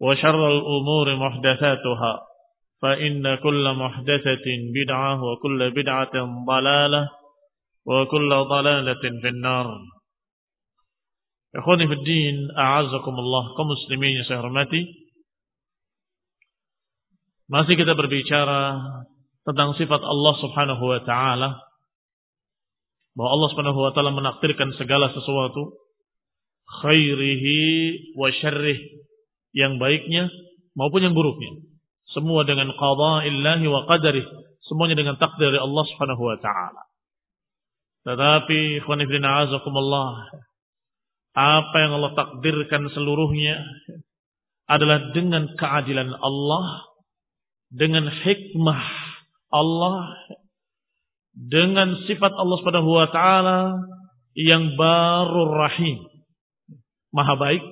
وشر الأمور محدثاتها فإن كل محدثة بدعة وكل بدعة ضلالة وكل ضلالة في النار Fiddin, a'azakumullah, kaum muslimin yang saya hormati. Masih kita berbicara tentang sifat Allah subhanahu wa ta'ala. Bahwa Allah subhanahu wa ta'ala menakdirkan segala sesuatu. Khairihi wa syarrih. Yang baiknya maupun yang buruknya. Semua dengan qada'illahi wa qadarih. Semuanya dengan takdir dari Allah subhanahu wa ta'ala. Tetapi, apa yang Allah takdirkan seluruhnya adalah dengan keadilan Allah, dengan hikmah Allah, dengan sifat Allah Subhanahu wa taala yang baru rahim, maha baik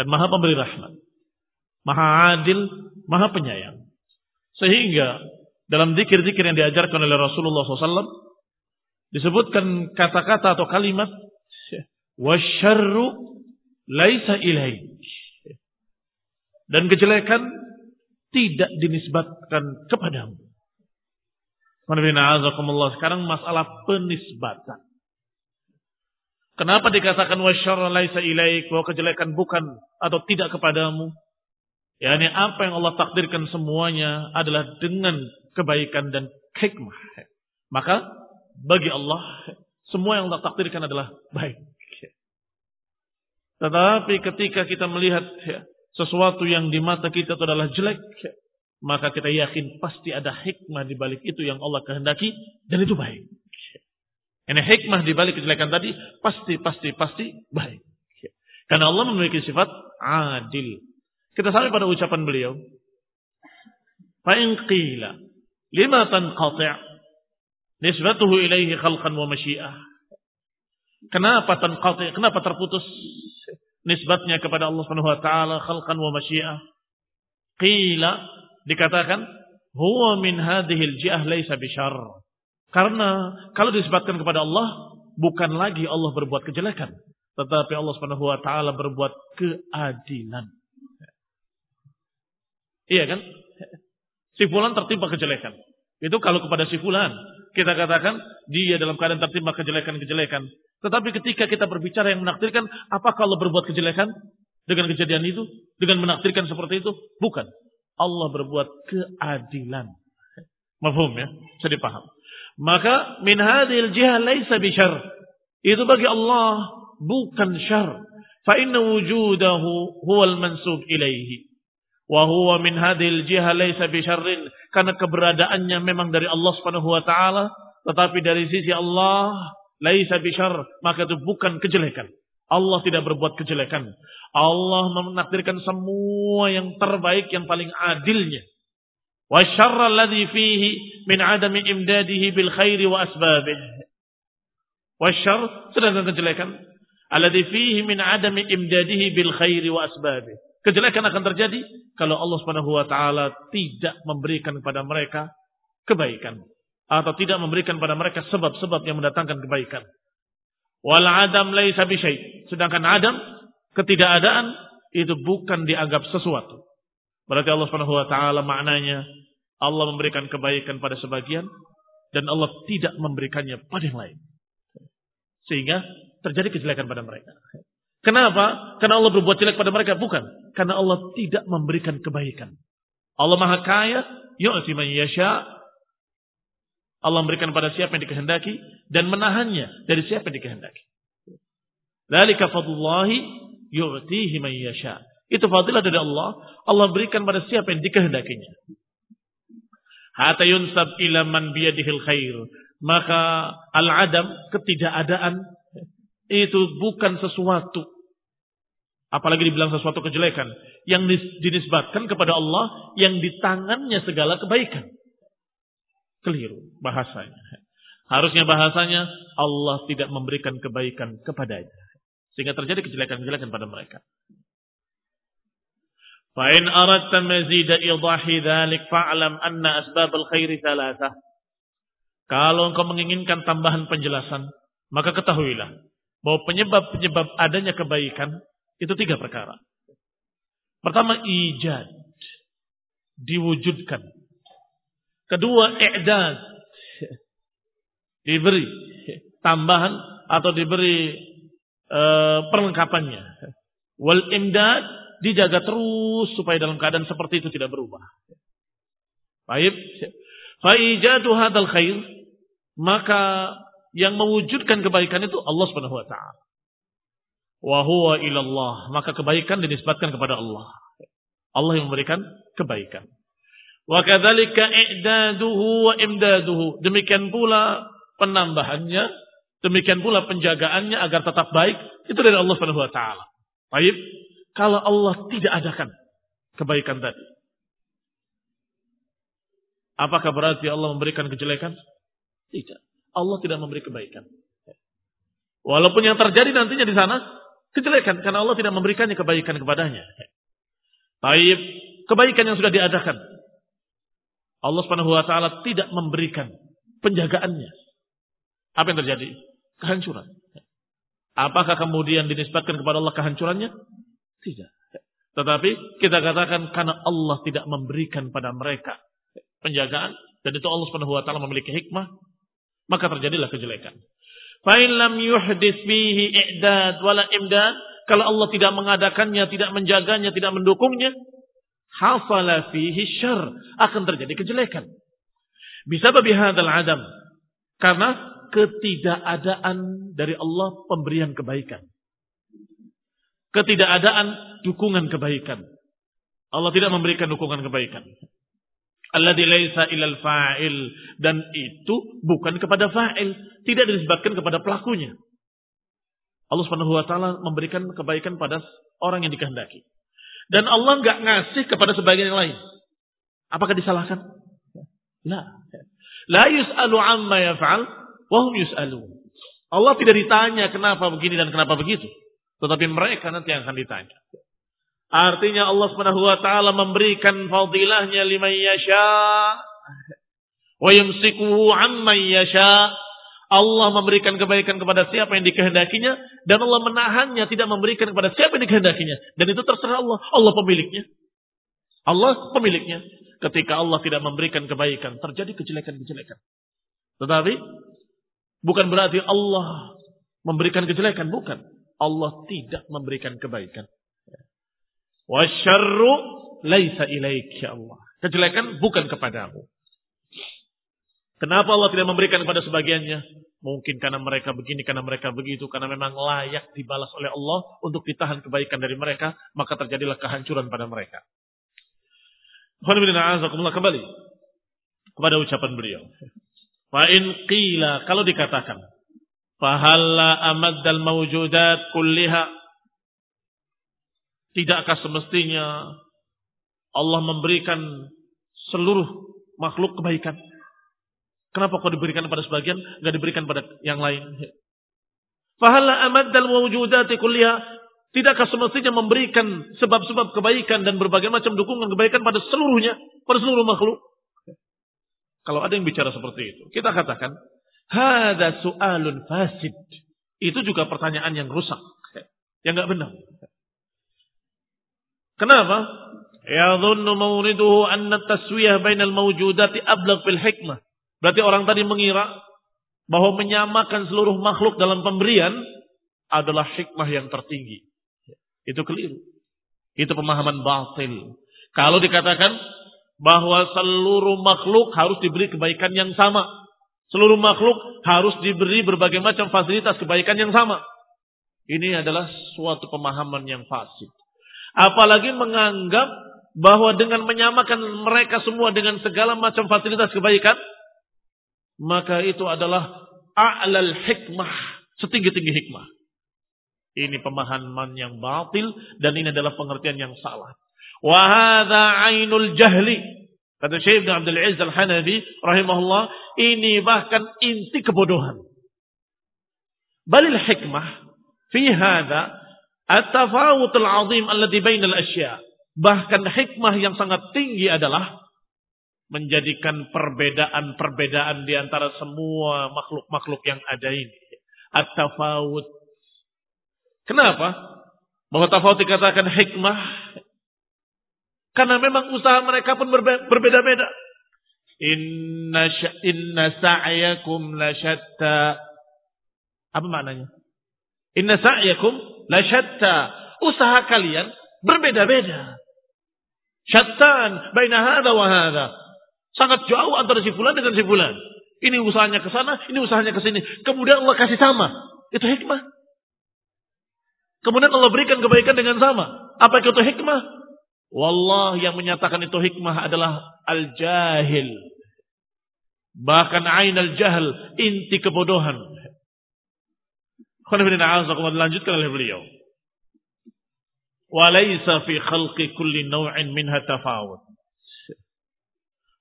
dan maha pemberi rahmat, maha adil, maha penyayang. Sehingga dalam zikir-zikir yang diajarkan oleh Rasulullah SAW disebutkan kata-kata atau kalimat wasyarru laisa. Dan kejelekan tidak dinisbatkan kepadamu. Sekarang masalah penisbatan. Kenapa dikatakan wasyarru laisa ilaik bahwa kejelekan bukan atau tidak kepadamu? yakni apa yang Allah takdirkan semuanya adalah dengan kebaikan dan hikmah. Maka bagi Allah semua yang Allah takdirkan adalah baik. Tetapi ketika kita melihat ya, sesuatu yang di mata kita itu adalah jelek, maka kita yakin pasti ada hikmah di balik itu yang Allah kehendaki dan itu baik. Ini hikmah di balik kejelekan tadi pasti pasti pasti baik. Karena Allah memiliki sifat adil. Kita sampai pada ucapan beliau. Fa'in qila lima tanqati' nisbatuhu ilaihi khalqan wa masyiah. Kenapa tanqati'? Kenapa terputus nisbatnya kepada Allah Subhanahu wa taala khalqan wa masyiah. Qila dikatakan huwa min hadhihi al-ji'ah laisa bisyarr. Karena kalau disebutkan kepada Allah bukan lagi Allah berbuat kejelekan, tetapi Allah Subhanahu wa taala berbuat keadilan. Iya kan? Si fulan tertimpa kejelekan. Itu kalau kepada si fulan kita katakan dia dalam keadaan tertimpa kejelekan-kejelekan. Tetapi ketika kita berbicara yang menakdirkan, apakah Allah berbuat kejelekan dengan kejadian itu? Dengan menakdirkan seperti itu? Bukan. Allah berbuat keadilan. Mafhum ya? Bisa dipaham. Maka min hadhil jihah laisa bisyar. Itu bagi Allah bukan syar. Fa inna wujudahu huwal mansub ilaihi. Wa huwa min hadhil jiha laisa bisyarrin karena keberadaannya memang dari Allah Subhanahu wa taala tetapi dari sisi Allah laisa bisyarr maka itu bukan kejelekan. Allah tidak berbuat kejelekan. Allah menakdirkan semua yang terbaik yang paling adilnya. Wa syarra alladhi fihi min adami imdadihi bil khairi wa sedangkan kejelekan alladhi fihi min adami imdadihi bil khairi. Kejelekan akan terjadi kalau Allah Subhanahu wa taala tidak memberikan kepada mereka kebaikan atau tidak memberikan kepada mereka sebab-sebab yang mendatangkan kebaikan. Wal adam laisa bisyai. Sedangkan adam ketidakadaan itu bukan dianggap sesuatu. Berarti Allah Subhanahu wa taala maknanya Allah memberikan kebaikan pada sebagian dan Allah tidak memberikannya pada yang lain. Sehingga terjadi kejelekan pada mereka. Kenapa? Karena Allah berbuat jelek pada mereka? Bukan. Karena Allah tidak memberikan kebaikan. Allah maha kaya, yu'ti man yasha. Allah memberikan pada siapa yang dikehendaki dan menahannya dari siapa yang dikehendaki. Dzalika fadlullahi yu'tihi man yasha. Itu fadilah dari Allah. Allah berikan pada siapa yang dikehendakinya. Hatta yunsab ila man biyadihil khair. Maka al-adam, ketidakadaan itu bukan sesuatu apalagi dibilang sesuatu kejelekan yang dinisbatkan kepada Allah yang di tangannya segala kebaikan. Keliru bahasanya. Harusnya bahasanya Allah tidak memberikan kebaikan kepadanya sehingga terjadi kejelekan-kejelekan pada mereka. Fa'in aradta mazida idahi dhalik fa'alam anna asbab al-khairi thalatha. Kalau engkau menginginkan tambahan penjelasan, maka ketahuilah bahwa penyebab-penyebab adanya kebaikan itu tiga perkara. Pertama, ijad. Diwujudkan. Kedua, i'dad. Diberi tambahan atau diberi e, perlengkapannya. Wal imdad dijaga terus supaya dalam keadaan seperti itu tidak berubah. Baik. Fa'ijadu hadal khair. Maka yang mewujudkan kebaikan itu Allah Subhanahu wa taala. Wa huwa ilallah, maka kebaikan dinisbatkan kepada Allah. Allah yang memberikan kebaikan. Wa kadzalika i'daduhu wa imdaduhu. Demikian pula penambahannya, demikian pula penjagaannya agar tetap baik itu dari Allah Subhanahu wa taala. Baik, kalau Allah tidak adakan kebaikan tadi. Apakah berarti Allah memberikan kejelekan? Tidak. Allah tidak memberi kebaikan. Walaupun yang terjadi nantinya di sana kejelekan karena Allah tidak memberikannya kebaikan kepadanya. Taib kebaikan yang sudah diadakan. Allah Subhanahu wa taala tidak memberikan penjagaannya. Apa yang terjadi? Kehancuran. Apakah kemudian dinisbatkan kepada Allah kehancurannya? Tidak. Tetapi kita katakan karena Allah tidak memberikan pada mereka penjagaan dan itu Allah Subhanahu wa taala memiliki hikmah maka terjadilah kejelekan. Fa'in lam yuhdis fihi i'dad wala imdad, kalau Allah tidak mengadakannya, tidak menjaganya, tidak mendukungnya, hafala fihi syar, akan terjadi kejelekan. Bisa babi hadal adam. Karena ketidakadaan dari Allah pemberian kebaikan. Ketidakadaan dukungan kebaikan. Allah tidak memberikan dukungan kebaikan. Alladzi laisa ilal fa'il dan itu bukan kepada fa'il, tidak disebabkan kepada pelakunya. Allah Subhanahu wa taala memberikan kebaikan pada orang yang dikehendaki. Dan Allah nggak ngasih kepada sebagian yang lain. Apakah disalahkan? La. La yus'alu amma yaf'al wa hum yus'alun. Allah tidak ditanya kenapa begini dan kenapa begitu. Tetapi mereka nanti akan ditanya. Artinya Allah Subhanahu wa taala memberikan fadilahnya liman yasha wa yumsikuhu amman yasha. Allah memberikan kebaikan kepada siapa yang dikehendakinya dan Allah menahannya tidak memberikan kepada siapa yang dikehendakinya dan itu terserah Allah. Allah pemiliknya. Allah pemiliknya. Ketika Allah tidak memberikan kebaikan, terjadi kejelekan-kejelekan. Tetapi bukan berarti Allah memberikan kejelekan, bukan. Allah tidak memberikan kebaikan. Wasyarru laisa ilaik ya Allah. Kejelekan bukan kepadamu. Kenapa Allah tidak memberikan kepada sebagiannya? Mungkin karena mereka begini, karena mereka begitu, karena memang layak dibalas oleh Allah untuk ditahan kebaikan dari mereka, maka terjadilah kehancuran pada mereka. kembali kepada ucapan beliau. Fa in qila kalau dikatakan fahalla amaddal mawjudat kulliha tidakkah semestinya Allah memberikan seluruh makhluk kebaikan? Kenapa kok diberikan pada sebagian, nggak diberikan pada yang lain? Fahalla amaddal mawjudati kulliha Tidakkah semestinya memberikan sebab-sebab kebaikan dan berbagai macam dukungan kebaikan pada seluruhnya, pada seluruh makhluk? Kalau ada yang bicara seperti itu, kita katakan, Hada su'alun fasid. Itu juga pertanyaan yang rusak. Yang nggak benar. Kenapa? Yadhunnu mawriduhu anna taswiyah bainal mawjudati ablaq fil hikmah. Berarti orang tadi mengira bahwa menyamakan seluruh makhluk dalam pemberian adalah hikmah yang tertinggi. Itu keliru. Itu pemahaman batil. Kalau dikatakan bahwa seluruh makhluk harus diberi kebaikan yang sama. Seluruh makhluk harus diberi berbagai macam fasilitas kebaikan yang sama. Ini adalah suatu pemahaman yang fasid. Apalagi menganggap bahwa dengan menyamakan mereka semua dengan segala macam fasilitas kebaikan, maka itu adalah a'lal hikmah, setinggi-tinggi hikmah. Ini pemahaman yang batil dan ini adalah pengertian yang salah. Wahada ainul jahli. Kata Syekh Ibn Abdul Aziz Al-Hanafi rahimahullah, ini bahkan inti kebodohan. Balil hikmah fi hada at-tafawut al-azim alladhi bainal asya. Bahkan hikmah yang sangat tinggi adalah menjadikan perbedaan-perbedaan di antara semua makhluk-makhluk yang ada ini. At-tafawut. Kenapa? Bahwa tafawut dikatakan hikmah karena memang usaha mereka pun berbeda-beda. Inna, inna sa'yakum la syatta. Apa maknanya? Inna sa'yakum la syatta. Usaha kalian berbeda-beda. Syattan baina hadha wa hadha. Sangat jauh antara si fulan dengan si fulan. Ini usahanya ke sana, ini usahanya ke sini. Kemudian Allah kasih sama. Itu hikmah. Kemudian Allah berikan kebaikan dengan sama. Apa itu hikmah? Wallah yang menyatakan itu hikmah adalah al-jahil. Bahkan ain al-jahl, inti kebodohan. Lanjutkan oleh beliau. Walaysa fi khalqi kulli naw'in minha tafawut.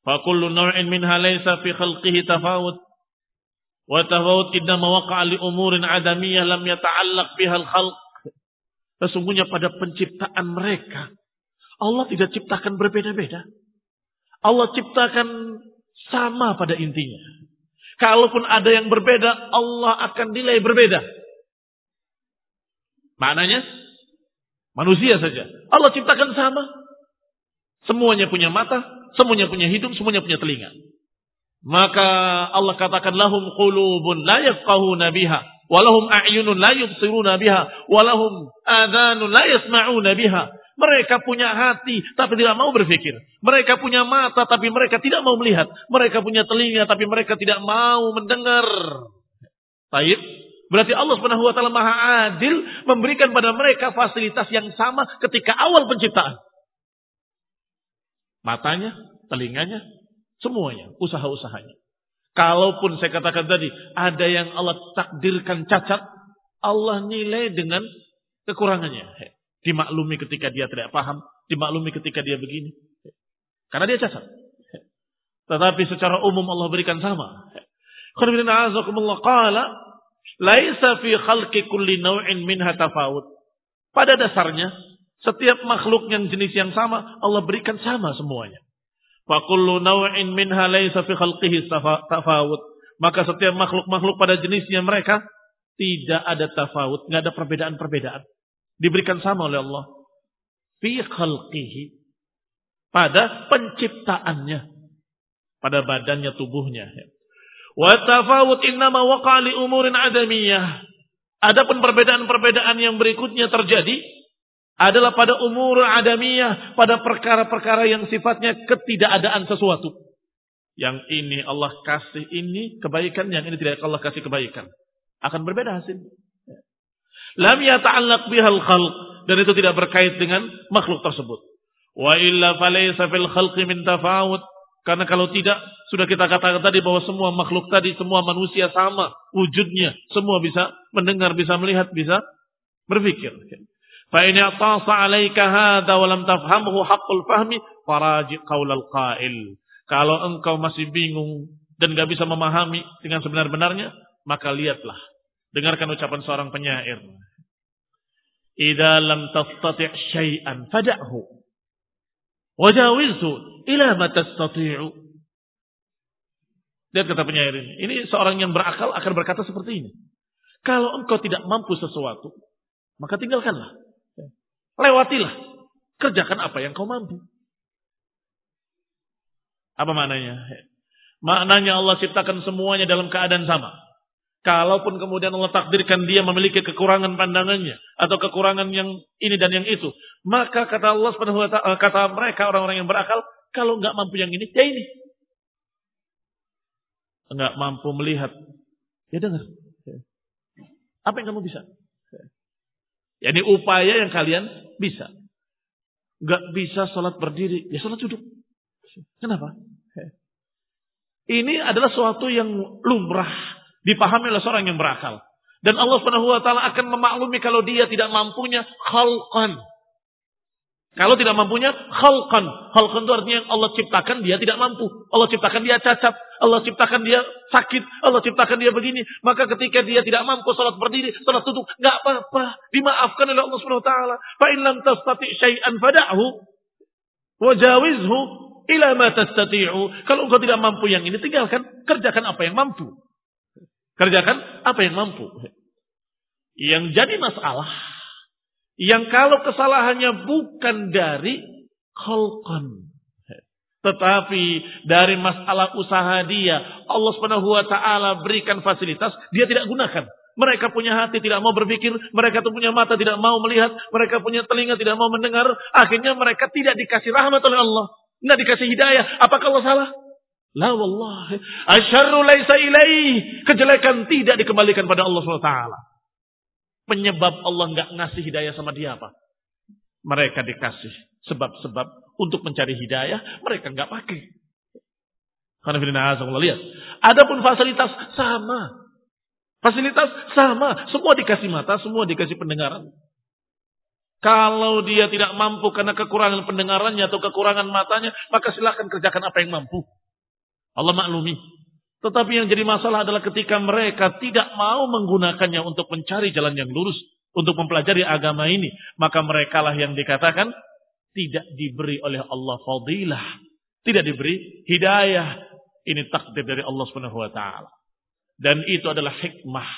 Fakullu naw'in minha laysa fi khalqihi tafawut. Wa tafawut innama waqa'a li umurin adamiyah lam yata'allaq biha al-khalq. Sesungguhnya pada penciptaan mereka Allah tidak ciptakan berbeda-beda. Allah ciptakan sama pada intinya. Kalaupun ada yang berbeda, Allah akan nilai berbeda. Maknanya, manusia saja. Allah ciptakan sama. Semuanya punya mata, semuanya punya hidung, semuanya punya telinga. Maka Allah katakan lahum qulubun la yafqahuna biha walahum a'yunun la yubsiruna biha walahum adhanun la yasma'una biha mereka punya hati tapi tidak mau berpikir. Mereka punya mata tapi mereka tidak mau melihat. Mereka punya telinga tapi mereka tidak mau mendengar. Baik. Berarti Allah Subhanahu wa taala Maha Adil memberikan pada mereka fasilitas yang sama ketika awal penciptaan. Matanya, telinganya, semuanya, usaha-usahanya. Kalaupun saya katakan tadi ada yang Allah takdirkan cacat, Allah nilai dengan kekurangannya. Dimaklumi ketika dia tidak paham, dimaklumi ketika dia begini. Karena dia cacat. Tetapi secara umum Allah berikan sama. Qala laisa fi khalqi kulli naw'in minha. Pada dasarnya setiap makhluk yang jenis yang sama Allah berikan sama semuanya. Fa kullu naw'in minha laisa fi khalqihi. Maka setiap makhluk-makhluk pada jenisnya mereka tidak ada tafawut, nggak ada perbedaan-perbedaan diberikan sama oleh Allah. Fi khalqihi. Pada penciptaannya. Pada badannya tubuhnya. Wa tafawut innama waqa li umurin adamiyah. Adapun perbedaan-perbedaan yang berikutnya terjadi adalah pada umur adamiyah pada perkara-perkara yang sifatnya ketidakadaan sesuatu. Yang ini Allah kasih ini kebaikan yang ini tidak Allah kasih kebaikan. Akan berbeda hasilnya Lam yata'allaq bihal khalq. Dan itu tidak berkait dengan makhluk tersebut. Wa illa falaysa fil khalqi min tafawut. Karena kalau tidak, sudah kita katakan tadi bahwa semua makhluk tadi, semua manusia sama wujudnya. Semua bisa mendengar, bisa melihat, bisa berpikir. Fa in i'tasa 'alaika hadha wa lam tafhamhu haqqul fahmi faraji qaulal qail. Kalau engkau masih bingung dan gak bisa memahami dengan sebenar-benarnya, maka lihatlah. Dengarkan ucapan seorang penyair. Idza lam tastati' syai'an fada'hu Wajawizhu ila ma tastati'u. Lihat kata penyair ini. Ini seorang yang berakal akan berkata seperti ini. Kalau engkau tidak mampu sesuatu, maka tinggalkanlah. Lewatilah. Kerjakan apa yang kau mampu. Apa maknanya? Maknanya Allah ciptakan semuanya dalam keadaan sama. Kalaupun kemudian Allah takdirkan dia memiliki kekurangan pandangannya atau kekurangan yang ini dan yang itu, maka kata Allah Subhanahu wa taala kata mereka orang-orang yang berakal, kalau nggak mampu yang ini, ya ini. Nggak mampu melihat, ya dengar. Apa yang kamu bisa? Ya ini upaya yang kalian bisa. Nggak bisa sholat berdiri, ya sholat duduk. Kenapa? Ini adalah suatu yang lumrah Dipahami oleh seorang yang berakal. Dan Allah Subhanahu wa taala akan memaklumi kalau dia tidak mampunya khalqan. Kalau tidak mampunya khalqan. Khalqan itu artinya yang Allah ciptakan dia tidak mampu. Allah ciptakan dia cacat. Allah ciptakan dia sakit. Allah ciptakan dia begini. Maka ketika dia tidak mampu salat berdiri, salat duduk, enggak apa-apa. Dimaafkan oleh Allah Subhanahu wa taala. Fa in lam tastati syai'an fada'hu wajawizhu ila ma tastati'u. Kalau engkau tidak mampu yang ini, tinggalkan, kerjakan apa yang mampu. Kerjakan apa yang mampu. Yang jadi masalah, yang kalau kesalahannya bukan dari kholqan. Tetapi dari masalah usaha dia, Allah taala berikan fasilitas, dia tidak gunakan. Mereka punya hati tidak mau berpikir, mereka tuh punya mata tidak mau melihat, mereka punya telinga tidak mau mendengar, akhirnya mereka tidak dikasih rahmat oleh Allah, tidak dikasih hidayah. Apakah Allah salah? La wallahi. Asyarru laisa ilaih. Kejelekan tidak dikembalikan pada Allah SWT. Penyebab Allah nggak ngasih hidayah sama dia apa? Mereka dikasih sebab-sebab untuk mencari hidayah, mereka nggak pakai. Karena lihat. Adapun fasilitas sama. Fasilitas sama. Semua dikasih mata, semua dikasih pendengaran. Kalau dia tidak mampu karena kekurangan pendengarannya atau kekurangan matanya, maka silahkan kerjakan apa yang mampu. Allah maklumi. Tetapi yang jadi masalah adalah ketika mereka tidak mau menggunakannya untuk mencari jalan yang lurus, untuk mempelajari agama ini, maka merekalah yang dikatakan tidak diberi oleh Allah fadilah, tidak diberi hidayah. Ini takdir dari Allah taala. Dan itu adalah hikmah.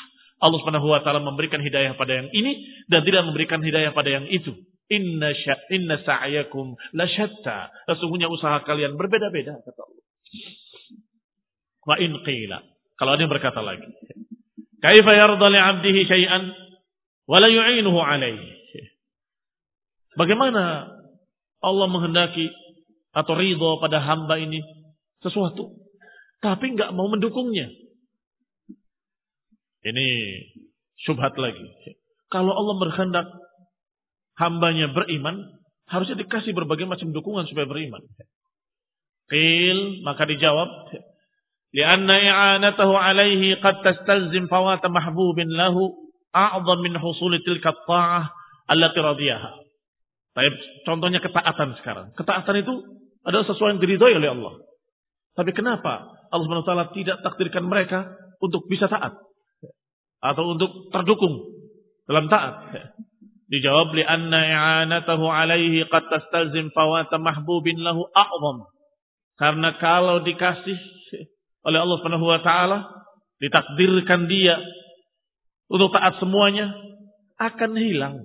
Allah Subhanahu wa taala memberikan hidayah pada yang ini dan tidak memberikan hidayah pada yang itu. Inna sya, inna sa'yakum la syatta. Sesungguhnya usaha kalian berbeda-beda kata. Wa in qila. Kalau ada yang berkata lagi. Kaifa yarda li 'abdihi syai'an wa la yu'inuhu 'alaihi. Bagaimana Allah menghendaki atau ridho pada hamba ini sesuatu tapi nggak mau mendukungnya. Ini syubhat lagi. Kalau Allah berkehendak hambanya beriman, harusnya dikasih berbagai macam dukungan supaya beriman. Qil, maka dijawab, لأن إعانته عليه قد تستلزم فوات محبوب له أعظم من حصول تلك الطاعة التي رضيها Tapi contohnya ketaatan sekarang. Ketaatan itu adalah sesuatu yang diridhoi oleh Allah. Tapi kenapa Allah SWT tidak takdirkan mereka untuk bisa taat? Atau untuk terdukung dalam taat? Dijawab li anna i'anatahu alaihi qad tastalzim fawata mahbubin lahu a'zam. Karena kalau dikasih oleh Allah Subhanahu wa taala, ditakdirkan dia untuk taat semuanya akan hilang.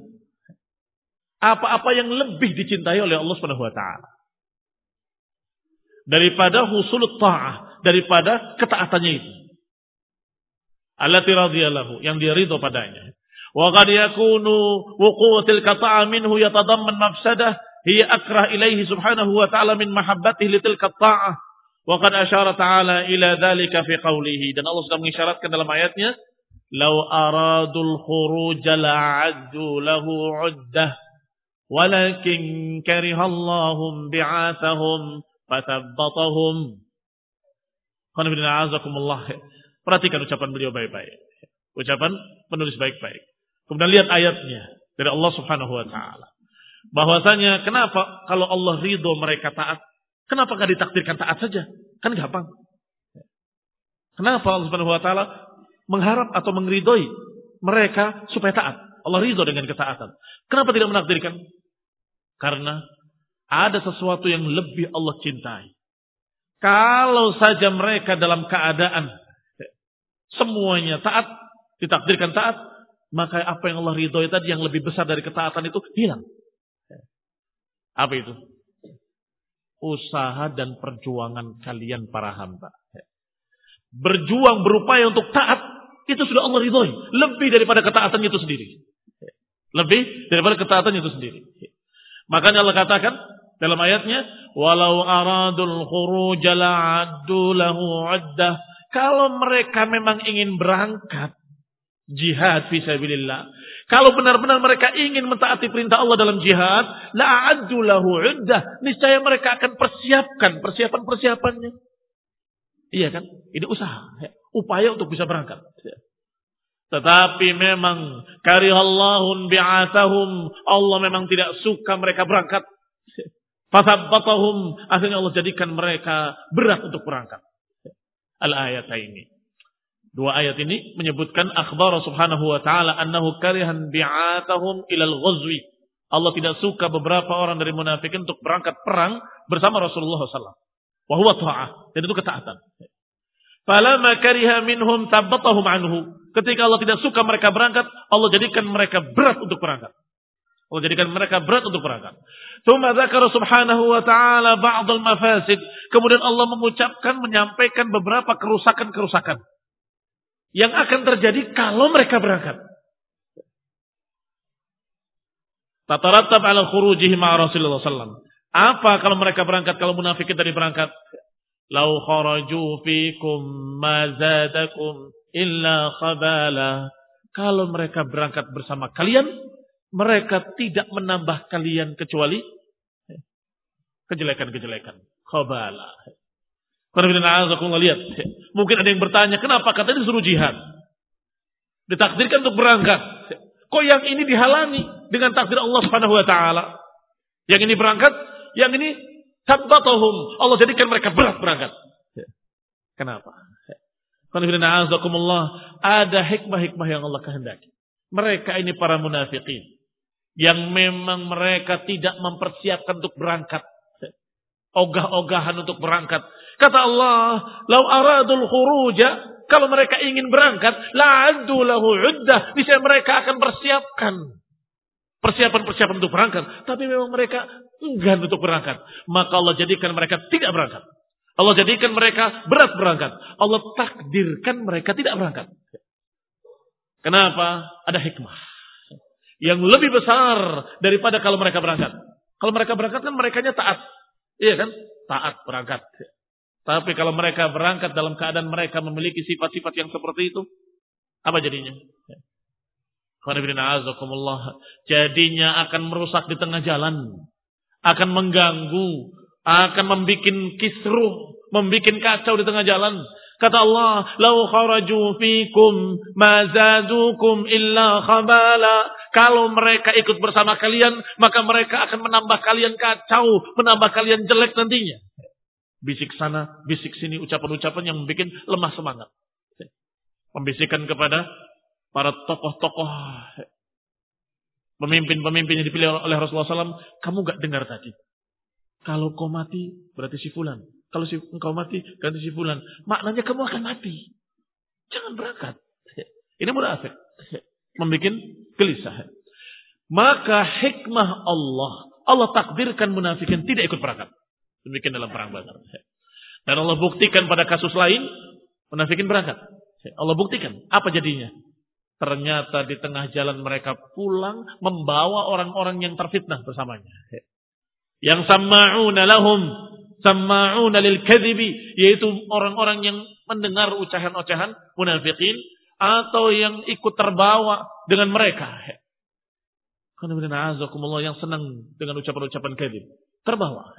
Apa-apa yang lebih dicintai oleh Allah Subhanahu wa taala. Daripada husul ta'ah, daripada ketaatannya itu. Allati radhiyallahu, yang dia ridho padanya. Wa qad yakunu wuqu'u tilka ta'a minhu yatadamman mafsadah hiya akrah ilaihi subhanahu wa ta'ala min mahabbatihi li tilka ta'ah Wa qad asyara ta'ala ila dzalika fi qawlihi dan Allah sudah mengisyaratkan dalam ayatnya law aradul khuruj la'addu lahu 'uddah walakin karihallahum bi'athahum fathabbatahum. Perhatikan ucapan beliau baik-baik. Ucapan penulis baik-baik. Kemudian lihat ayatnya dari Allah Subhanahu wa taala. Bahwasanya kenapa kalau Allah ridho mereka taat, kenapa gak ditakdirkan taat saja? Kan gampang. Kenapa Allah Subhanahu wa taala mengharap atau mengridhoi mereka supaya taat? Allah ridho dengan ketaatan. Kenapa tidak menakdirkan? Karena ada sesuatu yang lebih Allah cintai. Kalau saja mereka dalam keadaan semuanya taat, ditakdirkan taat, maka apa yang Allah ridhoi tadi yang lebih besar dari ketaatan itu hilang. Apa itu? Usaha dan perjuangan kalian para hamba. Berjuang berupaya untuk taat, itu sudah Allah ridhoi. Lebih daripada ketaatan itu sendiri. Lebih daripada ketaatan itu sendiri. Makanya Allah katakan dalam ayatnya, walau aradul khuruj la'addu lahu. Kalau mereka memang ingin berangkat jihad fi sabilillah, kalau benar-benar mereka ingin mentaati perintah Allah dalam jihad, la'addu lahu uddah, niscaya mereka akan persiapkan persiapan-persiapannya. Iya kan? Ini usaha, ya. upaya untuk bisa berangkat. Ya. Tetapi memang karihallahun bi'atahum. Allah memang tidak suka mereka berangkat. Fasabbatahum. Akhirnya Allah jadikan mereka berat untuk berangkat. Al-ayat ini. Dua ayat ini menyebutkan akhbar subhanahu wa ta'ala annahu karihan bi'atahum ilal ghazwi. Allah tidak suka beberapa orang dari munafikin untuk berangkat perang bersama Rasulullah SAW. Wahuwa ta'ah. Dan itu ketaatan. Falama kariha minhum tabbatahum anhu. Ketika Allah tidak suka mereka berangkat, Allah jadikan mereka berat untuk berangkat. Allah jadikan mereka berat untuk berangkat. Tsumma dzakara subhanahu wa ta'ala ba'dal mafasid. Kemudian Allah mengucapkan, menyampaikan beberapa kerusakan-kerusakan. Yang akan terjadi kalau mereka berangkat. Tatarattab ala khurujihim ma'a Rasulullah SAW. Apa kalau mereka berangkat, kalau munafikin tadi berangkat? Lau kharaju fikum ma zadakum illa khabala. Kalau mereka berangkat bersama kalian, mereka tidak menambah kalian kecuali kejelekan-kejelekan. Khabala. Karena lihat. Mungkin ada yang bertanya, kenapa kata disuruh jihad? Ditakdirkan untuk berangkat. Kok yang ini dihalangi dengan takdir Allah Subhanahu wa taala? Yang ini berangkat, yang ini Sabbatahum. Allah jadikan mereka berat berangkat. Kenapa? Ada hikmah-hikmah yang Allah kehendaki. Mereka ini para munafikin. Yang memang mereka tidak mempersiapkan untuk berangkat. Ogah-ogahan untuk berangkat. Kata Allah, Lau aradul khuruja. Kalau mereka ingin berangkat, la'addu lahu uddah. Bisa mereka akan persiapkan persiapan-persiapan untuk berangkat. Tapi memang mereka enggan untuk berangkat. Maka Allah jadikan mereka tidak berangkat. Allah jadikan mereka berat berangkat. Allah takdirkan mereka tidak berangkat. Kenapa? Ada hikmah. Yang lebih besar daripada kalau mereka berangkat. Kalau mereka berangkat kan mereka taat. Iya kan? Taat berangkat. Tapi kalau mereka berangkat dalam keadaan mereka memiliki sifat-sifat yang seperti itu, apa jadinya? Jadinya akan merusak di tengah jalan. Akan mengganggu. Akan membuat kisruh. Membuat kacau di tengah jalan. Kata Allah, "Lau kharaju fikum ma zadukum illa khabala." Kalau mereka ikut bersama kalian, maka mereka akan menambah kalian kacau, menambah kalian jelek nantinya. Bisik sana, bisik sini, ucapan-ucapan yang membuat lemah semangat. Membisikkan kepada para tokoh-tokoh pemimpin-pemimpin yang dipilih oleh Rasulullah SAW, kamu gak dengar tadi. Kalau kau mati, berarti si fulan. Kalau si, engkau mati, ganti si fulan. Maknanya kamu akan mati. Jangan berangkat. Ini munafik. Membuat gelisah. Maka hikmah Allah. Allah takdirkan munafikin tidak ikut berangkat. Demikian dalam perang Badar. Dan Allah buktikan pada kasus lain, munafikin berangkat. Allah buktikan. Apa jadinya? Ternyata di tengah jalan mereka pulang membawa orang-orang yang terfitnah bersamanya. Yang sama'una lahum, sama'una lil kadhibi, yaitu orang-orang yang mendengar ucahan-ucahan munafikin atau yang ikut terbawa dengan mereka. yang senang dengan ucapan-ucapan kadhib. Terbawa.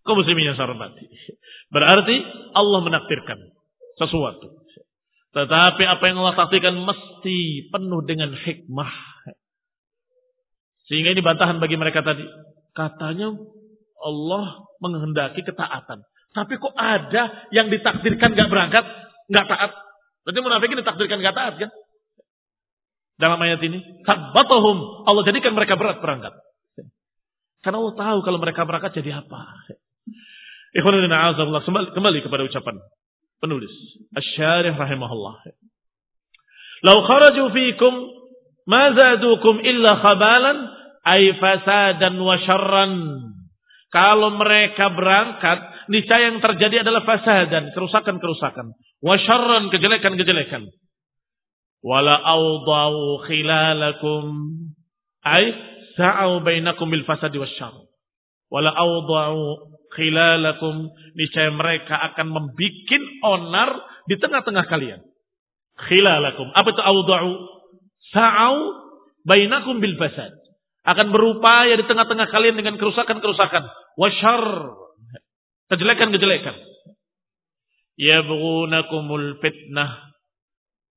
Kau muslimin yang saya. Berarti Allah menakdirkan sesuatu. Tetapi apa yang Allah takdirkan mesti penuh dengan hikmah. Sehingga ini bantahan bagi mereka tadi. Katanya Allah menghendaki ketaatan. Tapi kok ada yang ditakdirkan gak berangkat, gak taat. Berarti munafik ini ditakdirkan gak taat kan? Dalam ayat ini. Allah jadikan mereka berat berangkat. Karena Allah tahu kalau mereka berangkat jadi apa. Ikhwanina azallah. Kembali kepada ucapan penulis. Asyarih rahimahullah. Lau kharaju fikum ma zadukum illa khabalan ay fasadan wa syarran. Kalau mereka berangkat, niscaya yang terjadi adalah fasadan, kerusakan-kerusakan. Wa syarran, kejelekan-kejelekan. Wala awdau khilalakum ay sa'au bainakum bil fasadi wasyarr. Wala awdau khilalakum niscaya mereka akan membikin onar di tengah-tengah kalian. Khilalakum. Apa itu awda'u? Sa'au bainakum bil fasad. Akan berupaya di tengah-tengah kalian dengan kerusakan-kerusakan. Wasyar. Kejelekan-kejelekan. Yabghunakumul fitnah.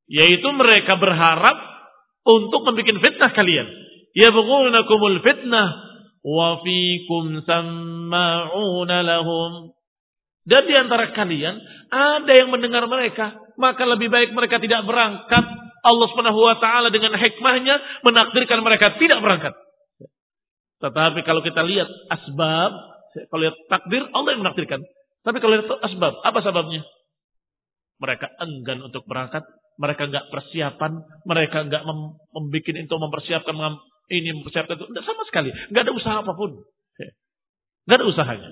Yaitu mereka berharap untuk membuat fitnah kalian. Yabghunakumul fitnah fikum samma'una lahum. Dan di antara kalian ada yang mendengar mereka, maka lebih baik mereka tidak berangkat. Allah Subhanahu wa taala dengan hikmahnya menakdirkan mereka tidak berangkat. Tetapi kalau kita lihat asbab, kalau lihat takdir Allah yang menakdirkan. Tapi kalau lihat asbab, apa sebabnya? Mereka enggan untuk berangkat, mereka enggak persiapan, mereka enggak membuat itu mempersiapkan ini mempersiapkan itu. Tidak sama sekali. Nggak ada usaha apa pun. Nggak ada usahanya.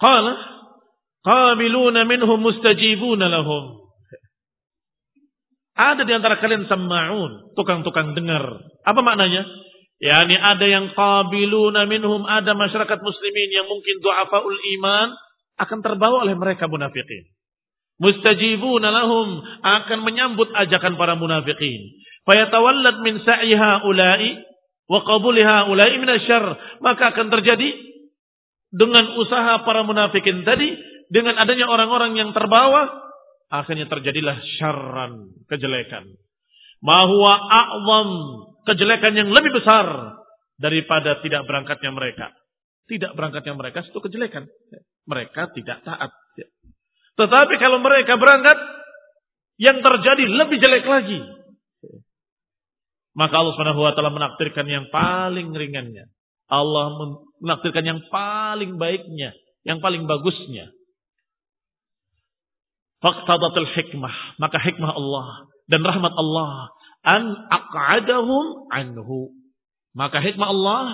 Qala qabiluna minhum mustajibuna lahum. Ada di antara kalian sama'un, tukang-tukang dengar. Apa maknanya? Yani ada yang qabiluna minhum, ada masyarakat muslimin yang mungkin du'afaul iman akan terbawa oleh mereka munafikin mustajibuna lahum akan menyambut ajakan para munafikin. Fayatawallad min sa'iha ulai wa qabuliha ulai min asyarr. Maka akan terjadi dengan usaha para munafikin tadi dengan adanya orang-orang yang terbawa akhirnya terjadilah syarran, kejelekan. Ma huwa a'zam, kejelekan yang lebih besar daripada tidak berangkatnya mereka. Tidak berangkatnya mereka itu kejelekan. Mereka tidak taat. Tetapi kalau mereka berangkat, yang terjadi lebih jelek lagi. Maka Allah Subhanahu wa taala menakdirkan yang paling ringannya. Allah menakdirkan yang paling baiknya, yang paling bagusnya. Faqtadatul hikmah, maka hikmah Allah dan rahmat Allah an aq'adahum anhu. Maka hikmah Allah,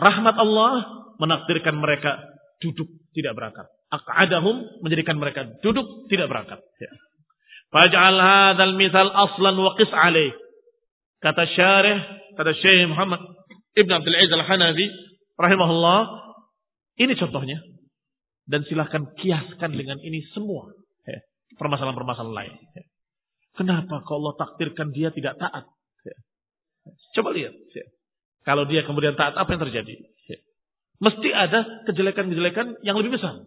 rahmat Allah menakdirkan mereka duduk tidak berangkat aq'adahum menjadikan mereka duduk tidak berangkat. Ya. Faj'al hadzal misal aslan wa qis alaih. Kata syarih, kata Syekh Muhammad Ibn Abdul Aziz Al-Hanafi rahimahullah, ini contohnya. Dan silahkan kiaskan dengan ini semua ya. permasalahan-permasalahan lain. Ya. Kenapa kalau Allah takdirkan dia tidak taat? Coba lihat. Kalau dia kemudian taat, apa yang terjadi? Mesti ada kejelekan-kejelekan yang lebih besar.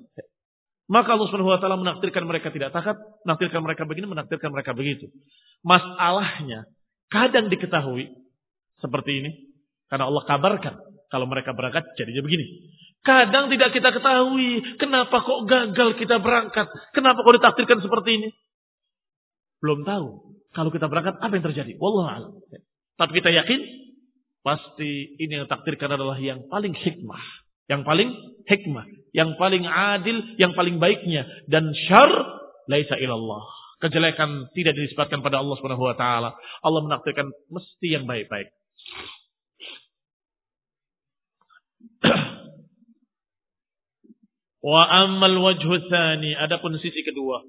Maka Allah Subhanahu wa taala menakdirkan mereka tidak takat, menakdirkan mereka begini, menakdirkan mereka begitu. Masalahnya kadang diketahui seperti ini karena Allah kabarkan kalau mereka berangkat jadinya begini. Kadang tidak kita ketahui kenapa kok gagal kita berangkat, kenapa kok ditakdirkan seperti ini. Belum tahu. Kalau kita berangkat apa yang terjadi? Wallahu a'lam. Tapi kita yakin pasti ini yang takdirkan adalah yang paling hikmah yang paling hikmah, yang paling adil, yang paling baiknya dan syar laisa ilallah. Kejelekan tidak dinisbatkan pada Allah Subhanahu wa taala. Allah menakdirkan mesti yang baik-baik. Wa ammal wajhu tsani, adapun sisi kedua.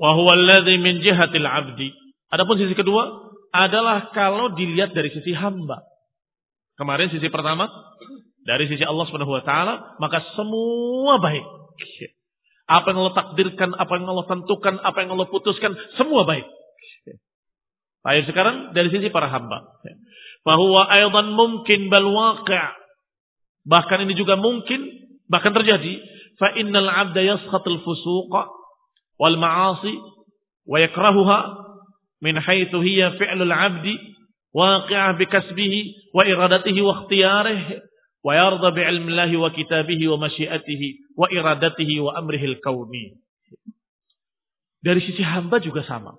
Wa huwa alladhi min jihatil 'abdi. Adapun sisi kedua adalah kalau dilihat dari sisi hamba. Kemarin sisi pertama dari sisi Allah Subhanahu wa taala, maka semua baik. Apa yang Allah takdirkan, apa yang Allah tentukan, apa yang Allah putuskan, semua baik. Baik sekarang dari sisi para hamba. Bahwa aydan mungkin bal Bahkan ini juga mungkin, bahkan terjadi. Fa innal 'abda yaskhatul fusuqa wal ma'asi wa yakrahuha min haitsu hiya fi'lul 'abdi waqi'ah bi kasbihi wa iradatihi wa ikhtiyarihi wa yarda bi 'ilmillahi wa kitabihi wa masyiatihi wa iradatihi wa amrihi al-kauni. Dari sisi hamba juga sama.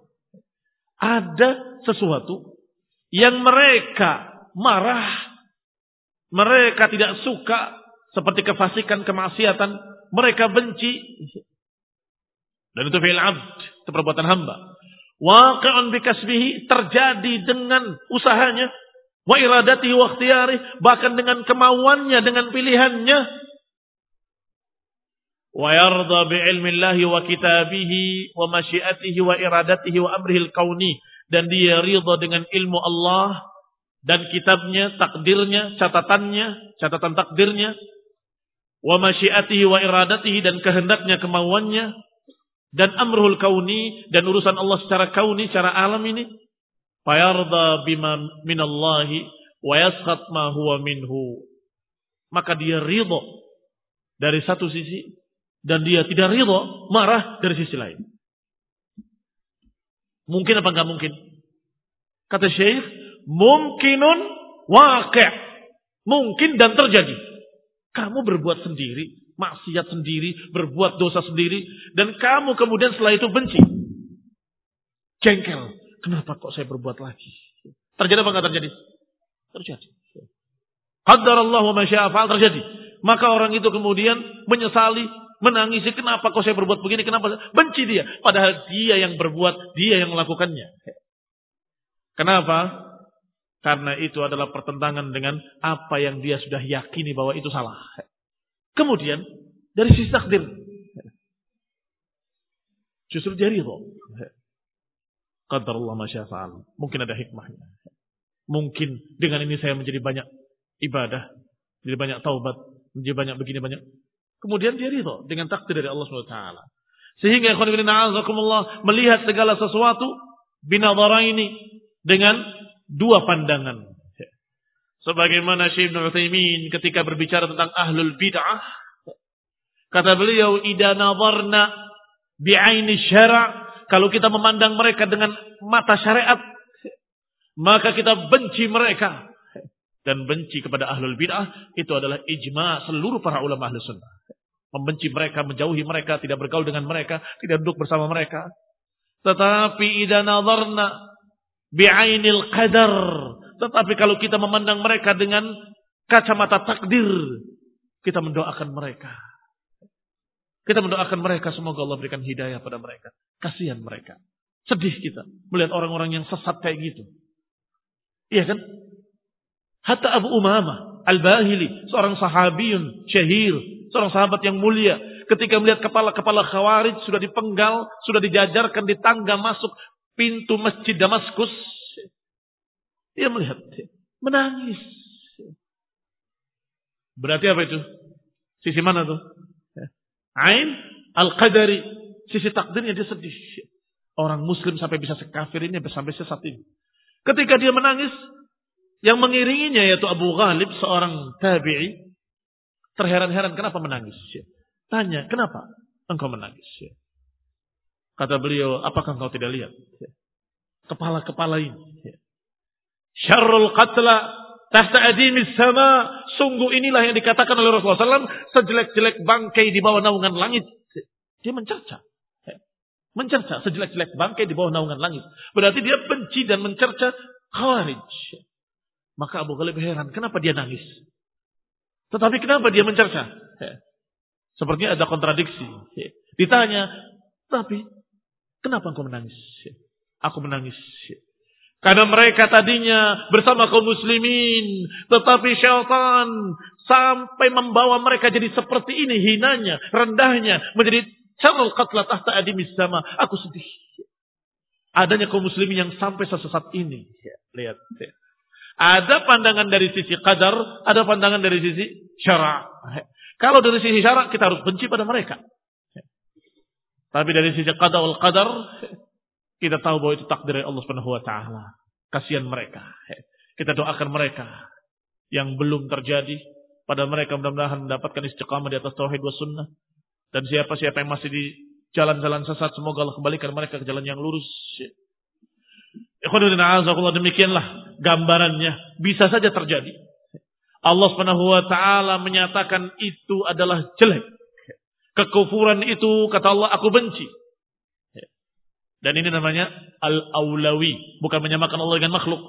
Ada sesuatu yang mereka marah mereka tidak suka seperti kefasikan, kemaksiatan. Mereka benci. Dan itu fi'il abd. Itu perbuatan hamba. Waqi'un bikasbihi terjadi dengan usahanya. Wa iradatihi wa ikhtiyari. Bahkan dengan kemauannya, dengan pilihannya. Wa yarda bi'ilmillahi wa kitabihi wa masyiatihi wa iradatihi wa amrihil kauni. Dan dia ridha dengan ilmu Allah dan kitabnya, takdirnya, catatannya, catatan takdirnya, wa masyiatihi wa iradatihi dan kehendaknya, kemauannya, dan amrul kauni dan urusan Allah secara kauni, secara alam ini, fayarda bima minallahi wa yaskhat ma huwa minhu. Maka dia ridho dari satu sisi dan dia tidak ridho marah dari sisi lain. Mungkin apa enggak mungkin? Kata Syekh, mungkinun waqi' mungkin dan terjadi kamu berbuat sendiri maksiat sendiri berbuat dosa sendiri dan kamu kemudian setelah itu benci jengkel kenapa kok saya berbuat lagi? Terjadi apa enggak terjadi? Terjadi. Allah wa masya'afal terjadi. Maka orang itu kemudian menyesali menangisi kenapa kok saya berbuat begini? Kenapa benci dia? Padahal dia yang berbuat dia yang melakukannya. Kenapa? Karena itu adalah pertentangan dengan apa yang dia sudah yakini bahwa itu salah. Kemudian dari sisi takdir. Justru dia ridho. Qadar Allah masyafa'al. Mungkin ada hikmahnya. Mungkin dengan ini saya menjadi banyak ibadah. Menjadi banyak taubat. Menjadi banyak begini banyak. Kemudian dia ridho dengan takdir dari Allah SWT. Sehingga melihat segala sesuatu binadara ini dengan dua pandangan. Sebagaimana Syekh Ibn Uthaymin ketika berbicara tentang ahlul bid'ah. Kata beliau, Ida nazarna bi'aini syara' Kalau kita memandang mereka dengan mata syariat. Maka kita benci mereka. Dan benci kepada ahlul bid'ah. Itu adalah ijma seluruh para ulama ahlus sunnah. Membenci mereka, menjauhi mereka, tidak bergaul dengan mereka, tidak duduk bersama mereka. Tetapi ida nazarna bi'ainil qadar. Tetapi kalau kita memandang mereka dengan kacamata takdir, kita mendoakan mereka. Kita mendoakan mereka semoga Allah berikan hidayah pada mereka. Kasihan mereka. Sedih kita melihat orang-orang yang sesat kayak gitu. Iya kan? Hatta Abu Umamah Al-Bahili, seorang sahabiyun syahir, seorang sahabat yang mulia, ketika melihat kepala-kepala khawarij sudah dipenggal, sudah dijajarkan di tangga masuk pintu masjid Damaskus, dia melihat, menangis. Berarti apa itu? Sisi mana tuh? Ain al-qadari. Sisi takdirnya dia sedih. Orang muslim sampai bisa sekafir ini, sampai sesat ini. Ketika dia menangis, yang mengiringinya yaitu Abu Ghalib, seorang tabi'i, terheran-heran kenapa menangis. Tanya, kenapa engkau menangis? Kata beliau, apakah engkau tidak lihat? Kepala-kepala ini. Syarrul qatla tahta adimis sama. Sungguh inilah yang dikatakan oleh Rasulullah SAW. Sejelek-jelek bangkai di bawah naungan langit. Dia mencerca. Mencerca sejelek-jelek bangkai di bawah naungan langit. Berarti dia benci dan mencerca khawarij. Maka Abu Ghalib heran. Kenapa dia nangis? Tetapi kenapa dia mencerca? Sepertinya ada kontradiksi. Ditanya, tapi Kenapa engkau menangis? Aku menangis. Karena mereka tadinya bersama kaum muslimin. Tetapi syaitan sampai membawa mereka jadi seperti ini hinanya, rendahnya. Menjadi carul qatla tahta adimis sama. Aku sedih. Adanya kaum muslimin yang sampai sesat ini. Lihat. Ada pandangan dari sisi qadar, ada pandangan dari sisi syara. Kalau dari sisi syara kita harus benci pada mereka. Tapi dari sisi qada wal qadar kita tahu bahwa itu takdir dari Allah Subhanahu wa taala. Kasihan mereka. Kita doakan mereka yang belum terjadi pada mereka mudah-mudahan mendapatkan istiqamah di atas tauhid wa sunnah. Dan siapa-siapa yang masih di jalan-jalan sesat semoga Allah kembalikan mereka ke jalan yang lurus. demikianlah gambarannya. Bisa saja terjadi. Allah Subhanahu wa taala menyatakan itu adalah jelek. Kekufuran itu kata Allah aku benci. Dan ini namanya al-aulawi, bukan menyamakan Allah dengan makhluk.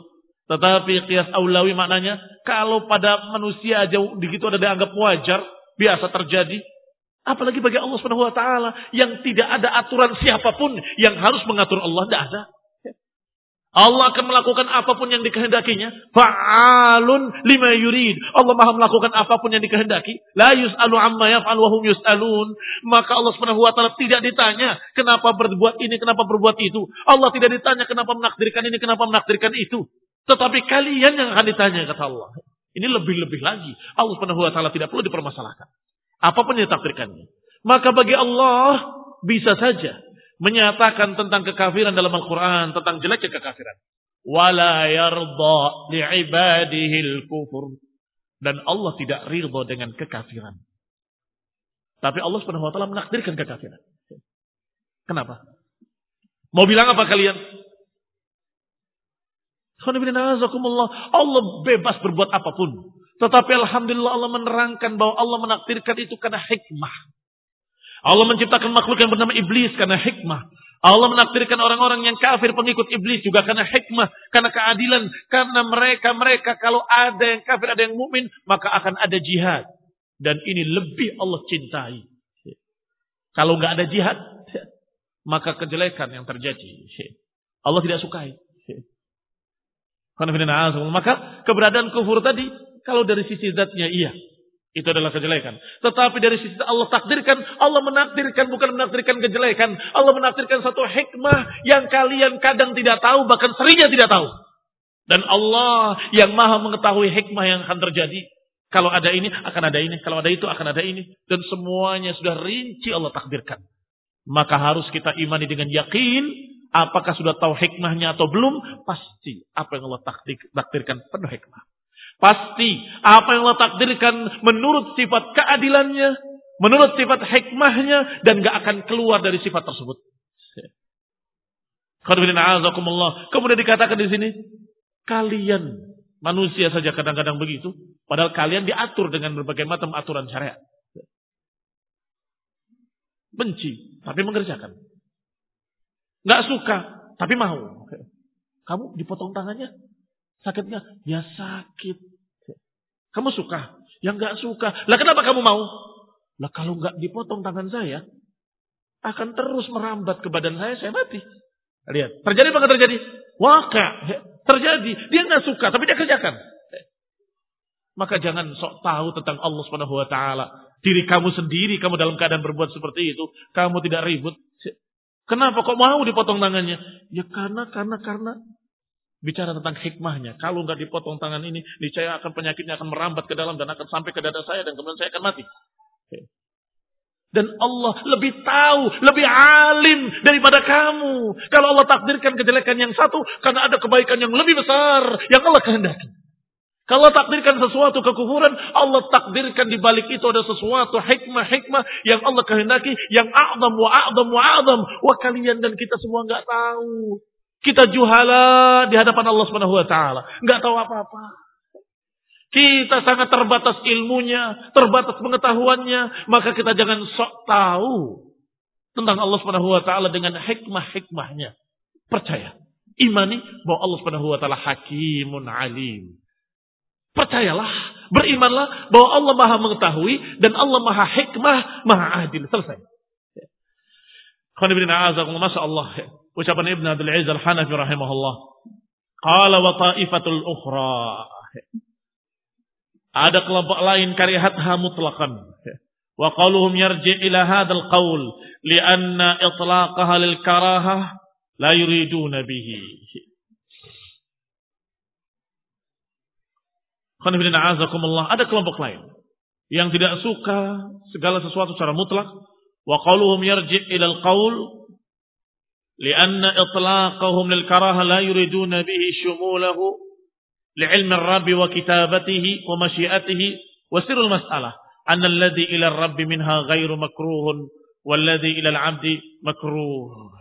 Tetapi kias aulawi maknanya kalau pada manusia aja begitu ada dianggap wajar, biasa terjadi, apalagi bagi Allah taala yang tidak ada aturan siapa pun yang harus mengatur Allah, tidak ada. Allah akan melakukan apa pun yang dikehendakinya. Fa'alun lima yurid. Allah maha melakukan apa pun yang dikehendaki. La yus'alu amma yaf'al wa hum yus'alun. Maka Allah ta'ala tidak ditanya. Kenapa berbuat ini, kenapa berbuat itu. Allah tidak ditanya kenapa menakdirkan ini, kenapa menakdirkan itu. Tetapi kalian yang akan ditanya, kata Allah. Ini lebih-lebih lagi. Allah ta'ala tidak perlu dipermasalahkan. Apa pun yang ditakdirkannya. Maka bagi Allah, bisa saja menyatakan tentang kekafiran dalam Al-Quran, tentang jeleknya kekafiran. Wala yarda li'ibadihi kufur Dan Allah tidak ridho dengan kekafiran. Tapi Allah subhanahu wa ta'ala menakdirkan kekafiran. Kenapa? Mau bilang apa kalian? Allah bebas berbuat apa pun. Tetapi Alhamdulillah Allah menerangkan bahwa Allah menakdirkan itu karena hikmah. Allah menciptakan makhluk yang bernama iblis karena hikmah. Allah menakdirkan orang-orang yang kafir pengikut iblis juga karena hikmah, karena keadilan, karena mereka-mereka kalau ada yang kafir, ada yang mukmin, maka akan ada jihad. Dan ini lebih Allah cintai. Kalau nggak ada jihad, maka kejelekan yang terjadi. Allah tidak sukai. Maka keberadaan kufur tadi, kalau dari sisi zatnya iya. Itu adalah kejelekan. Tetapi dari sisi Allah takdirkan, Allah menakdirkan bukan menakdirkan kejelekan. Allah menakdirkan satu hikmah yang kalian kadang tidak tahu, bahkan seringnya tidak tahu. Dan Allah yang maha mengetahui hikmah yang akan terjadi. Kalau ada ini, akan ada ini. Kalau ada itu, akan ada ini. Dan semuanya sudah rinci Allah takdirkan. Maka harus kita imani dengan yakin. Apakah sudah tahu hikmahnya atau belum? Pasti apa yang Allah takdirkan penuh hikmah. Pasti apa yang Allah takdirkan menurut sifat keadilannya, menurut sifat hikmahnya, dan gak akan keluar dari sifat tersebut. Kemudian dikatakan di sini, kalian manusia saja kadang-kadang begitu, padahal kalian diatur dengan berbagai macam aturan syariat. Benci, tapi mengerjakan. Gak suka, tapi mau. Kamu dipotong tangannya, sakitnya? Ya sakit. Kamu suka? Yang nggak suka. Lah kenapa kamu mau? Lah kalau nggak dipotong tangan saya, akan terus merambat ke badan saya, saya mati. Lihat, terjadi apa terjadi? Waka, terjadi. Dia nggak suka, tapi dia kerjakan. Maka jangan sok tahu tentang Allah Subhanahu Wa Taala. Diri kamu sendiri, kamu dalam keadaan berbuat seperti itu, kamu tidak ribut. Kenapa kok mau dipotong tangannya? Ya karena, karena, karena bicara tentang hikmahnya. Kalau nggak dipotong tangan ini, niscaya akan penyakitnya akan merambat ke dalam dan akan sampai ke dada saya dan kemudian saya akan mati. Dan Allah lebih tahu, lebih alim daripada kamu. Kalau Allah takdirkan kejelekan yang satu, karena ada kebaikan yang lebih besar yang Allah kehendaki. Kalau takdirkan sesuatu kekufuran, Allah takdirkan di balik itu ada sesuatu hikmah-hikmah yang Allah kehendaki, yang a'zam wa a'zam wa a'zam. Wah kalian dan kita semua nggak tahu. Kita juhala di hadapan Allah Subhanahu wa taala, enggak tahu apa-apa. Kita sangat terbatas ilmunya, terbatas pengetahuannya, maka kita jangan sok tahu tentang Allah Subhanahu wa taala dengan hikmah-hikmahnya. Percaya, imani bahwa Allah Subhanahu wa taala hakimun alim. Percayalah, berimanlah bahwa Allah Maha mengetahui dan Allah Maha hikmah, Maha adil. Selesai. Masya Allah. Ucapan Ibn Abdul Aziz Al-Hanafi rahimahullah. Qala wa ta'ifatul ukhra. Ada kelompok lain karihatha mutlaqan. Wa qaluhum yarji' ila hadzal qaul li'anna itlaqaha lil karahah la yuriduna bihi. Ada kelompok lain yang tidak suka segala sesuatu secara mutlak wa qawluhum yarji' ila al-qawl li'anna itlaqahum lil karaha la yuriduna bihi shumulahu li'ilmi ar-rabb wa kitabatihi wa masyiatihi wa sirrul mas'alah. Anna alladhi ila ar-rabb minha ghairu makruhun walladhi ila al-'abdi makruh.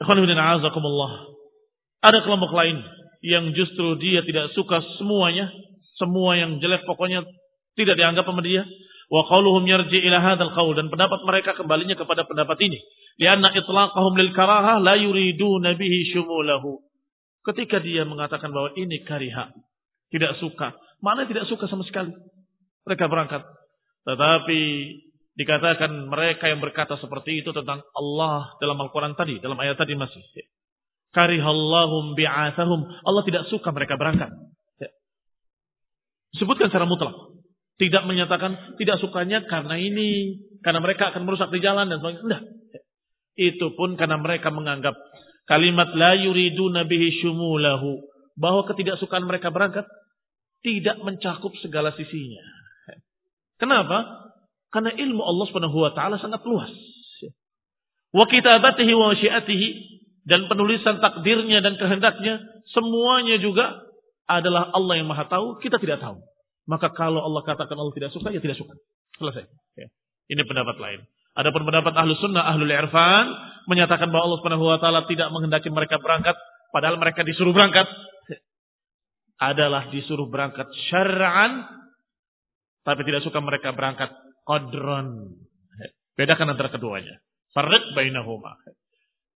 Ikhwan bin a'azakumullah. Ada kelompok lain yang justru dia tidak suka semuanya semua yang jelek pokoknya tidak dianggap sama dia. Wa qauluhum yarji ila hadzal qaul dan pendapat mereka kembalinya kepada pendapat ini. Lianna itlaqahum lil karaha la yuriduna bihi syumulahu. Ketika dia mengatakan bahwa ini kariha, tidak suka, mana tidak suka sama sekali. Mereka berangkat. Tetapi dikatakan mereka yang berkata seperti itu tentang Allah dalam Al-Quran tadi, dalam ayat tadi masih. Karihallahum bi'athahum. Allah tidak suka mereka berangkat. Disebutkan secara mutlak. Tidak menyatakan tidak sukanya karena ini, karena mereka akan merusak di jalan dan sebagainya. Tidak. Itu pun karena mereka menganggap Kalimat la yuridu nabihi syumulahu. Bahwa ketidaksukaan mereka berangkat tidak mencakup segala sisinya. Kenapa? Karena ilmu Allah Subhanahu wa taala sangat luas. Wa kitabatihi wa syiatihi dan penulisan takdirnya dan kehendaknya semuanya juga adalah Allah yang Maha tahu, kita tidak tahu. Maka kalau Allah katakan Allah tidak suka, ya tidak suka. Selesai. Ya. Ini pendapat lain. Adapun pendapat ahlu sunnah, ahlu irfan, menyatakan bahwa Allah subhanahu wa ta'ala tidak menghendaki mereka berangkat, padahal mereka disuruh berangkat. Adalah disuruh berangkat syara'an, tapi tidak suka mereka berangkat qadran. Bedakan antara keduanya. Farriq bainahuma.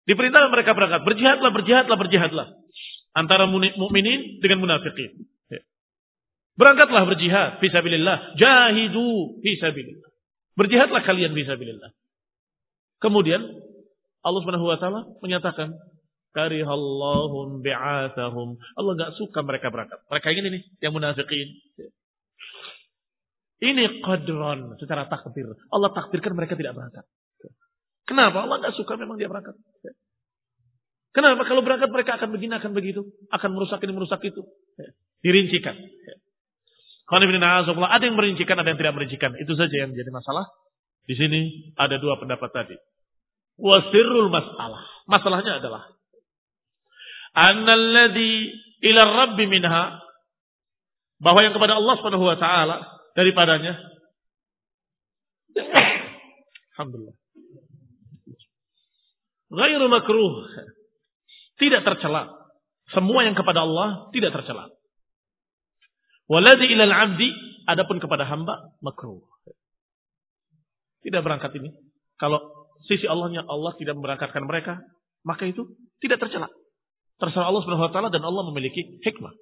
Diperintahkan mereka berangkat. Berjihadlah, berjihadlah, berjihadlah. Antara mukminin dengan munafikin. Berangkatlah berjihad. Fisabilillah. Jahidu. Fisabilillah. Berjihadlah kalian bisa bilillah. Kemudian Allah Subhanahu wa taala menyatakan karihallahum bi'athahum. Allah enggak suka mereka berangkat. Mereka ingin ini yang munafikin. Ini qadran secara takdir. Allah takdirkan mereka tidak berangkat. Kenapa? Allah enggak suka memang dia berangkat. Kenapa? Kalau berangkat mereka akan begini, akan begitu. Akan merusak ini, merusak itu. Dirincikan. Ada yang merincikan, ada yang tidak merincikan. Itu saja yang menjadi masalah. Di sini ada dua pendapat tadi. Wasirul masalah. Masalahnya adalah annalladhi ila rabbi minha bahwa yang kepada Allah Subhanahu wa taala daripadanya Alhamdulillah. Ghairu makruh. Tidak tercela. Semua yang kepada Allah tidak tercela. Waladi ilal abdi, adapun kepada hamba, makruh. Tidak berangkat ini. Kalau sisi Allahnya Allah tidak memberangkatkan mereka, maka itu tidak tercela. Terserah Allah Subhanahu wa dan Allah memiliki hikmah.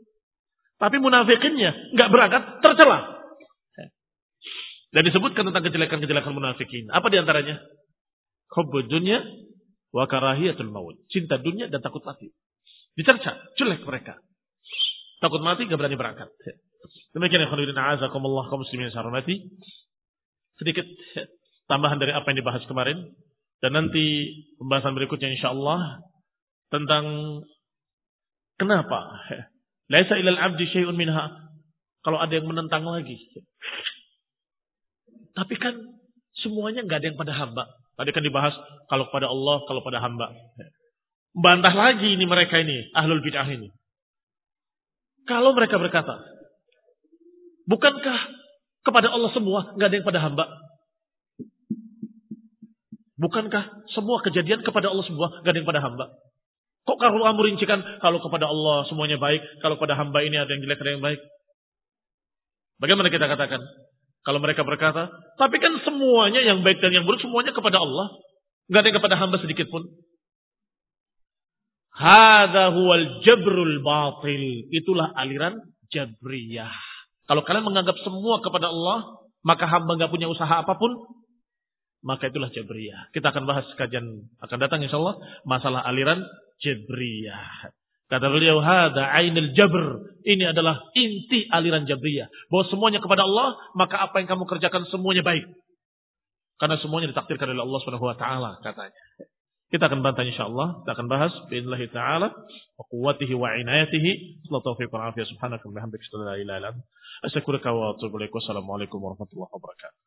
Tapi munafikinnya nggak berangkat, tercela. Dan disebutkan tentang kejelekan-kejelekan munafikin. Apa di antaranya? Hubbud dunya wa karahiyatul maut. Cinta dunia dan takut mati. Dicerca, jelek mereka. Takut mati, nggak berani berangkat. Demikian yang khairin a'azakumullah kaum muslimin sarmati. Sedikit tambahan dari apa yang dibahas kemarin dan nanti pembahasan berikutnya insyaallah tentang kenapa laisa ilal abdi syai'un minha kalau ada yang menentang lagi. Tapi kan semuanya nggak ada yang pada hamba. Tadi kan dibahas kalau pada Allah, kalau pada hamba. Bantah lagi ini mereka ini, ahlul bid'ah ini. Kalau mereka berkata, Bukankah kepada Allah semua, nggak ada yang pada hamba? Bukankah semua kejadian kepada Allah semua, nggak ada yang pada hamba? Kok kalau kamu rincikan, kalau kepada Allah semuanya baik, kalau pada hamba ini ada yang jelek, ada yang baik? Bagaimana kita katakan? Kalau mereka berkata, tapi kan semuanya yang baik dan yang buruk semuanya kepada Allah. Nggak ada yang kepada hamba sedikit pun. Hada huwal jabrul batil. Itulah aliran jabriyah. Kalau kalian menganggap semua kepada Allah, maka hamba nggak punya usaha apa pun, maka itulah Jabriyah. Kita akan bahas kajian akan datang insya Allah masalah aliran Jabriyah. Kata beliau, hada ainil jabr. Ini adalah inti aliran Jabriyah. Bahwa semuanya kepada Allah, maka apa yang kamu kerjakan semuanya baik. Karena semuanya ditakdirkan oleh Allah Subhanahu wa taala katanya. Kita akan bantah insyaallah. Kita akan bahas billahi taala wa quwwatihi wa inayatihi. Sallallahu taufiq wa afiyah subhanaka wa bihamdika. Wassalamualaikum warahmatullahi wabarakatuh.